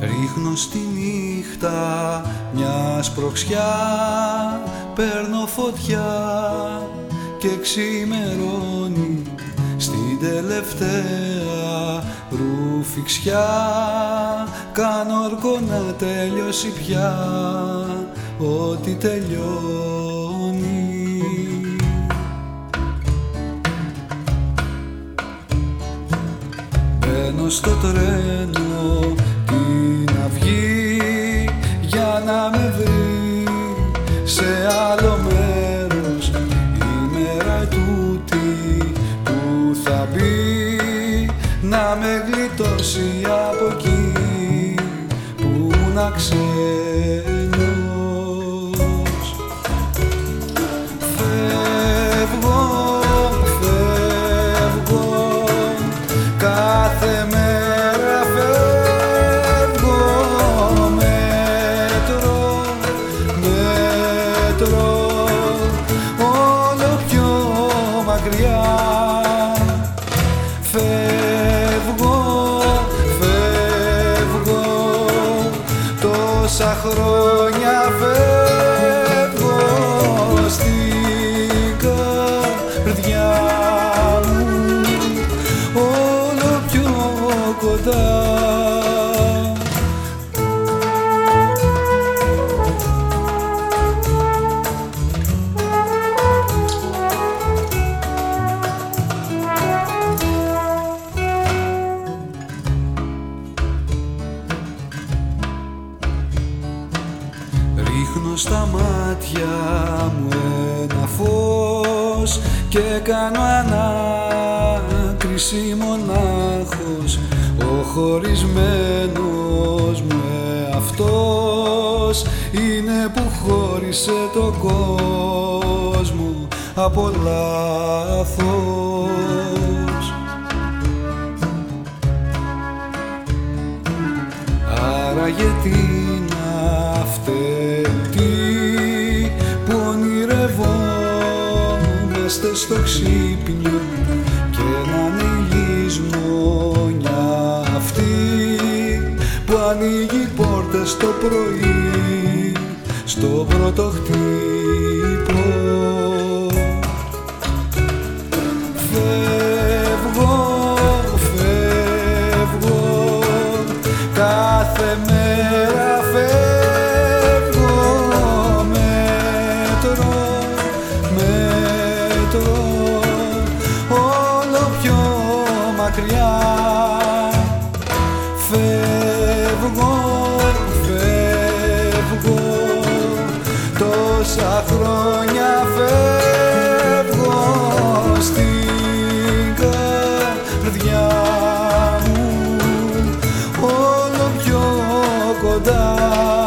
Ρίχνω στη νύχτα μια σπροξιά Παίρνω φωτιά και ξημερώνει Στην τελευταία ρουφιξιά. Κάνω όρκο να τελειώσει πια Ό,τι τελειώνει. Μπαίνω στο τρένο την αυγή για να με βρει σε άλλο μέρος. Η μέρα τούτη που θα μπει να με γλιτώσει από εκεί που να ξέρει μακριά. Φεύγω, φεύγω Τόσα χρόνια φεύγω Στην καρδιά μου. Όλο πιο κοντά κάνω ανάκριση μονάχος. Ο χωρισμένος μου αυτός Είναι που χώρισε το κόσμο από λάθος. Άρα γιατί να φταίει είμαστε στο ξύπνιο και να είναι μονιά αυτή που ανοίγει πόρτες το πρωί στο πρώτο χτύπο μακριά. Φεύγω, φεύγω Τόσα χρόνια φεύγω Στην καρδιά μου. Όλο πιο κοντά.